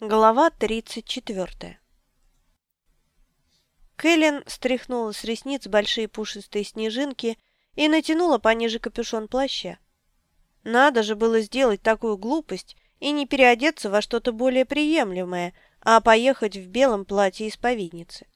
Глава 34 Кэлен стряхнула с ресниц большие пушистые снежинки и натянула пониже капюшон плаща. Надо же было сделать такую глупость и не переодеться во что-то более приемлемое, а поехать в белом платье исповедницы.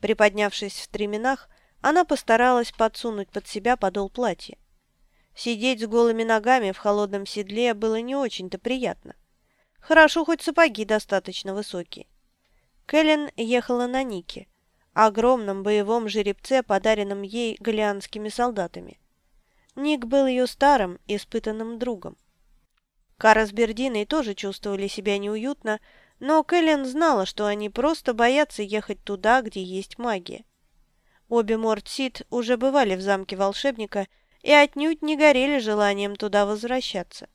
Приподнявшись в стременах, она постаралась подсунуть под себя подол платья. Сидеть с голыми ногами в холодном седле было не очень-то приятно. Хорошо, хоть сапоги достаточно высокие. Кэлен ехала на Нике, огромном боевом жеребце, подаренном ей галианскими солдатами. Ник был ее старым, испытанным другом. Кара с Бердиной тоже чувствовали себя неуютно, но Кэлен знала, что они просто боятся ехать туда, где есть магия. Обе Мортсид уже бывали в замке волшебника и отнюдь не горели желанием туда возвращаться.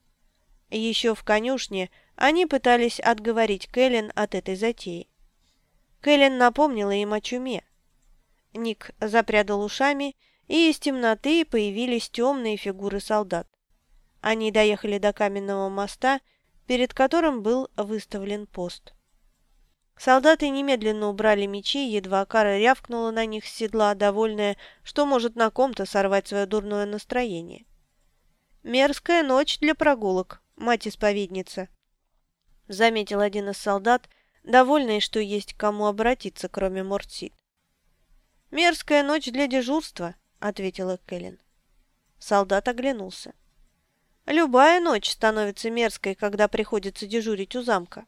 Еще в конюшне – они пытались отговорить Кэлен от этой затеи. Кэлен напомнила им о чуме. Ник запрядал ушами, и из темноты появились темные фигуры солдат. Они доехали до каменного моста, перед которым был выставлен пост. Солдаты немедленно убрали мечи, едва Кара рявкнула на них с седла, довольная, что может на ком-то сорвать свое дурное настроение. «Мерзкая ночь для прогулок, мать-исповедница», — заметил один из солдат, довольный, что есть к кому обратиться, кроме Мортсид. «Мерзкая ночь для дежурства», — ответила Кэлен. Солдат оглянулся. «Любая ночь становится мерзкой, когда приходится дежурить у замка».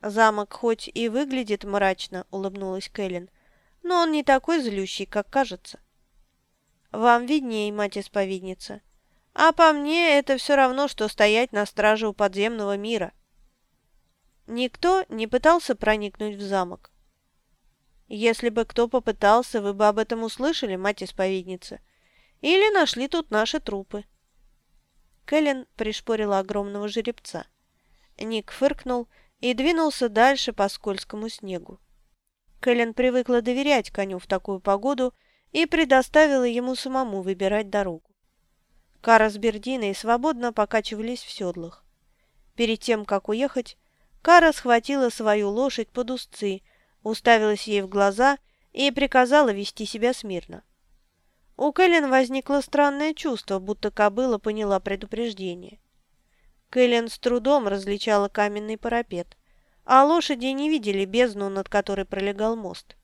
«Замок хоть и выглядит мрачно», — улыбнулась Кэлен, «но он не такой злющий, как кажется». «Вам видней, мать-исповедница. А по мне это все равно, что стоять на страже у подземного мира». Никто не пытался проникнуть в замок. Если бы кто попытался, вы бы об этом услышали, мать-исповедница. Или нашли тут наши трупы. Кэлен пришпорила огромного жеребца. Ник фыркнул и двинулся дальше по скользкому снегу. Кэлен привыкла доверять коню в такую погоду и предоставила ему самому выбирать дорогу. Кара с Бердиной свободно покачивались в седлах. Перед тем, как уехать, Кара схватила свою лошадь под узцы, уставилась ей в глаза и приказала вести себя смирно. У Кэлен возникло странное чувство, будто кобыла поняла предупреждение. Кэлен с трудом различала каменный парапет, а лошади не видели бездну, над которой пролегал мост.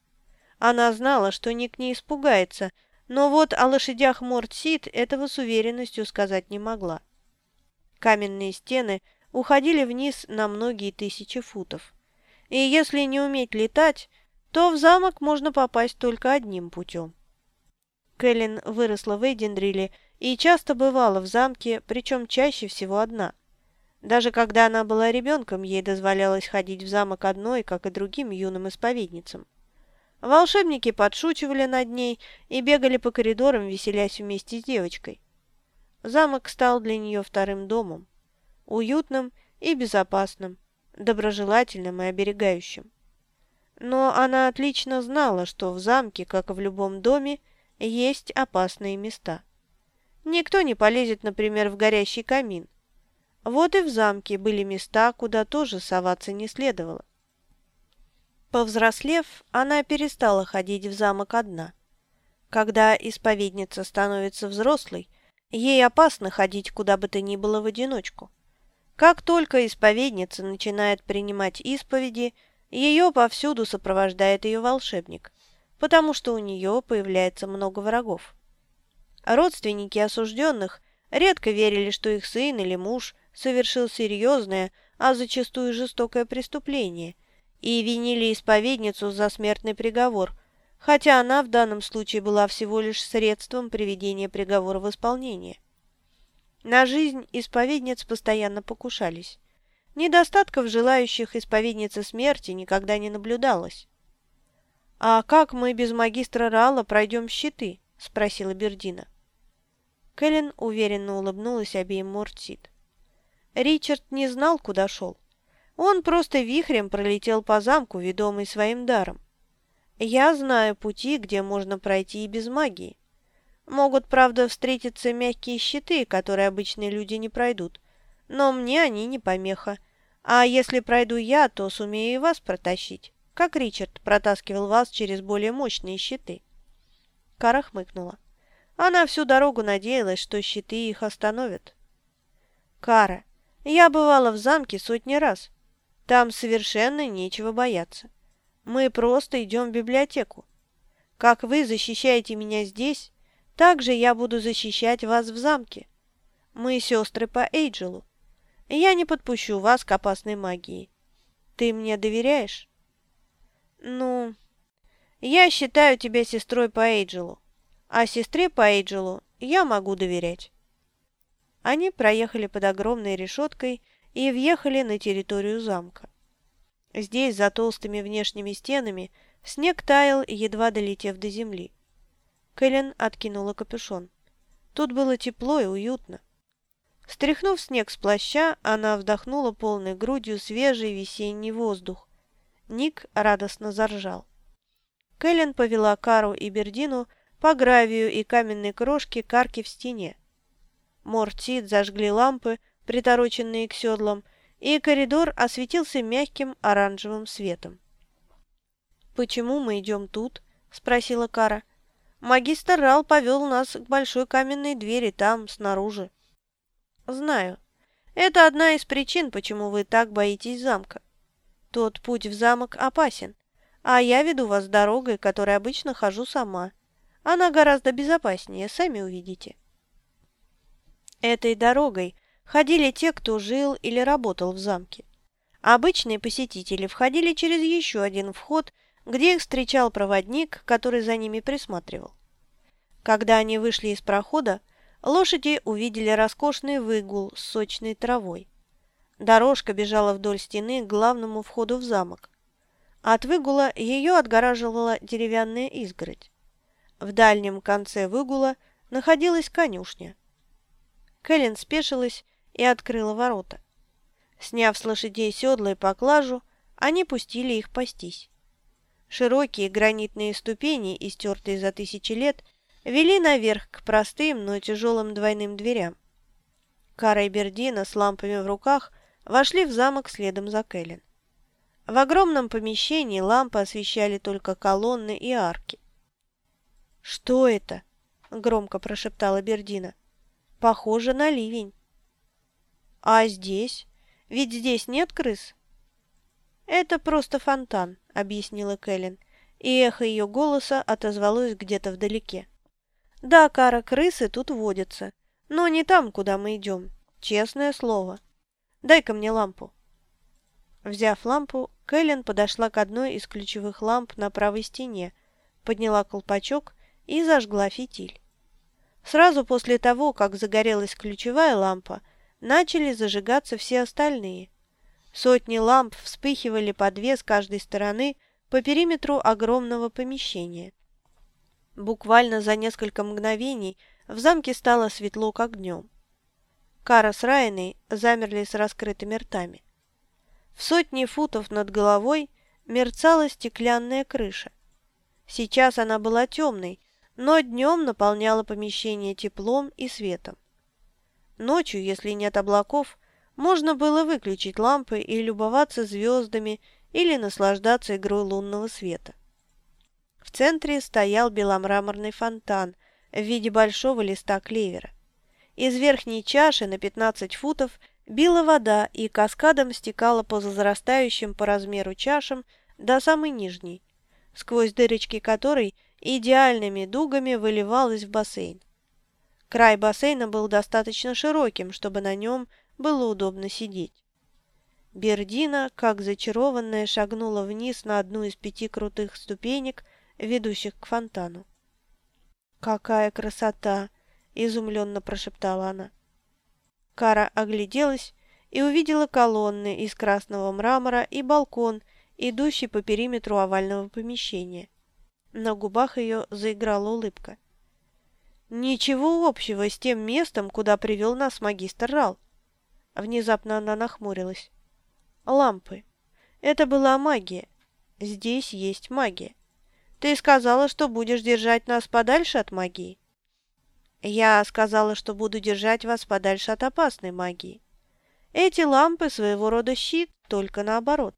Она знала, что Ник не испугается, но вот о лошадях Мортсид этого с уверенностью сказать не могла. Каменные стены – уходили вниз на многие тысячи футов. И если не уметь летать, то в замок можно попасть только одним путем. Кэлен выросла в Эйдендриле и часто бывала в замке, причем чаще всего одна. Даже когда она была ребенком, ей дозволялось ходить в замок одной, как и другим юным исповедницам. Волшебники подшучивали над ней и бегали по коридорам, веселясь вместе с девочкой. Замок стал для нее вторым домом уютным и безопасным, доброжелательным и оберегающим. Но она отлично знала, что в замке, как и в любом доме, есть опасные места. Никто не полезет, например, в горящий камин. Вот и в замке были места, куда тоже соваться не следовало. Повзрослев, она перестала ходить в замок одна. Когда исповедница становится взрослой, ей опасно ходить куда бы то ни было в одиночку. Как только исповедница начинает принимать исповеди, ее повсюду сопровождает ее волшебник, потому что у нее появляется много врагов. Родственники осужденных редко верили, что их сын или муж совершил серьезное, а зачастую жестокое преступление, и винили исповедницу за смертный приговор, хотя она в данном случае была всего лишь средством приведения приговора в исполнение. На жизнь исповедниц постоянно покушались. Недостатков желающих исповедницы смерти никогда не наблюдалось. «А как мы без магистра Рала пройдем щиты?» – спросила Бердина. Кэлен уверенно улыбнулась обеим Мортсид. Ричард не знал, куда шел. Он просто вихрем пролетел по замку, ведомый своим даром. Я знаю пути, где можно пройти и без магии. Могут, правда, встретиться мягкие щиты, которые обычные люди не пройдут. Но мне они не помеха. А если пройду я, то сумею и вас протащить, как Ричард протаскивал вас через более мощные щиты». Кара хмыкнула. Она всю дорогу надеялась, что щиты их остановят. «Кара, я бывала в замке сотни раз. Там совершенно нечего бояться. Мы просто идем в библиотеку. Как вы защищаете меня здесь, так же я буду защищать вас в замке. Мы сестры по Эйджелу. Я не подпущу вас к опасной магии. Ты мне доверяешь? Ну, я считаю тебя сестрой по Эйджелу, а сестре по Эйджелу я могу доверять. Они проехали под огромной решеткой и въехали на территорию замка. Здесь, за толстыми внешними стенами, снег таял, едва долетев до земли. Кэлен откинула капюшон. Тут было тепло и уютно. Стряхнув снег с плаща, она вздохнула полной грудью свежий весенний воздух. Ник радостно заржал. Кэлен повела Кару и Бердину по гравию и каменной крошке карки в стене. Мортит зажгли лампы, притороченные к седлам, и коридор осветился мягким оранжевым светом. «Почему мы идем тут?» – спросила Кара. Магистр Рал повел нас к большой каменной двери там, снаружи. Знаю. Это одна из причин, почему вы так боитесь замка. Тот путь в замок опасен, а я веду вас дорогой, которой обычно хожу сама. Она гораздо безопаснее, сами увидите. Этой дорогой ходили те, кто жил или работал в замке. Обычные посетители входили через еще один вход – где их встречал проводник, который за ними присматривал. Когда они вышли из прохода, лошади увидели роскошный выгул с сочной травой. Дорожка бежала вдоль стены к главному входу в замок. От выгула ее отгораживала деревянная изгородь. В дальнем конце выгула находилась конюшня. Кэлен спешилась и открыла ворота. Сняв с лошадей седла и поклажу, они пустили их пастись. Широкие гранитные ступени, истертые за тысячи лет, вели наверх к простым, но тяжелым двойным дверям. Кара и Бердина с лампами в руках вошли в замок следом за Кэлен. В огромном помещении лампы освещали только колонны и арки. «Что это?» – громко прошептала Бердина. «Похоже на ливень». «А здесь? Ведь здесь нет крыс?» «Это просто фонтан», — объяснила Кэлен, и эхо ее голоса отозвалось где-то вдалеке. «Да, Кара, крысы тут водятся, но не там, куда мы идем. Честное слово. Дай-ка мне лампу». Взяв лампу, Кэлен подошла к одной из ключевых ламп на правой стене, подняла колпачок и зажгла фитиль. Сразу после того, как загорелась ключевая лампа, начали зажигаться все остальные – Сотни ламп вспыхивали по две с каждой стороны по периметру огромного помещения. Буквально за несколько мгновений в замке стало светло, как днем. Кара с Райаной замерли с раскрытыми ртами. В сотни футов над головой мерцала стеклянная крыша. Сейчас она была темной, но днем наполняла помещение теплом и светом. Ночью, если нет облаков, можно было выключить лампы и любоваться звездами или наслаждаться игрой лунного света. В центре стоял беломраморный фонтан в виде большого листа клевера. Из верхней чаши на 15 футов била вода и каскадом стекала по возрастающим по размеру чашам до самой нижней, сквозь дырочки которой идеальными дугами выливалась в бассейн. Край бассейна был достаточно широким, чтобы на нем было удобно сидеть. Бердина, как зачарованная, шагнула вниз на одну из пяти крутых ступенек, ведущих к фонтану. «Какая красота!» – изумленно прошептала она. Кара огляделась и увидела колонны из красного мрамора и балкон, идущий по периметру овального помещения. На губах ее заиграла улыбка. «Ничего общего с тем местом, куда привел нас магистр Рал. Внезапно она нахмурилась. Лампы. Это была магия. Здесь есть магия. Ты сказала, что будешь держать нас подальше от магии. Я сказала, что буду держать вас подальше от опасной магии. Эти лампы своего рода щит, только наоборот.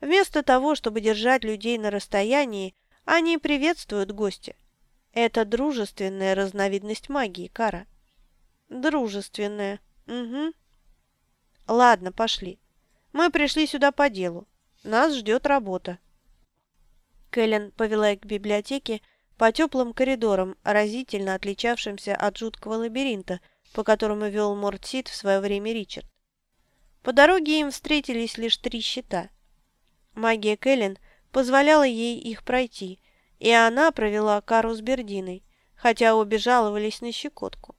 Вместо того, чтобы держать людей на расстоянии, они приветствуют гостя. Это дружественная разновидность магии, Кара. Дружественная. Угу. Ладно, пошли. Мы пришли сюда по делу. Нас ждет работа. Кэлен повела их к библиотеке по теплым коридорам, разительно отличавшимся от жуткого лабиринта, по которому вел Мортсид в свое время Ричард. По дороге им встретились лишь три щита. Магия Кэлен позволяла ей их пройти, и она провела Кару с Бердиной, хотя обе жаловались на щекотку.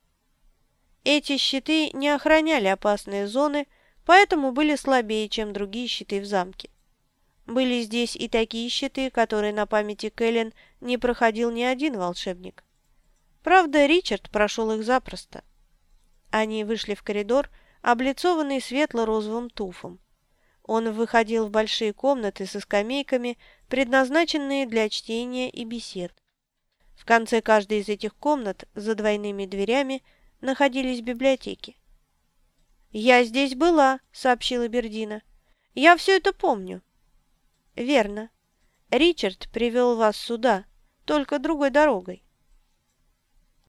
Эти щиты не охраняли опасные зоны, поэтому были слабее, чем другие щиты в замке. Были здесь и такие щиты, которые на памяти Кэлен не проходил ни один волшебник. Правда, Ричард прошел их запросто. Они вышли в коридор, облицованный светло-розовым туфом. Он выходил в большие комнаты со скамейками, предназначенные для чтения и бесед. В конце каждой из этих комнат, за двойными дверями, находились библиотеки. «Я здесь была», — сообщила Бердина. «Я все это помню». «Верно. Ричард привел вас сюда, только другой дорогой.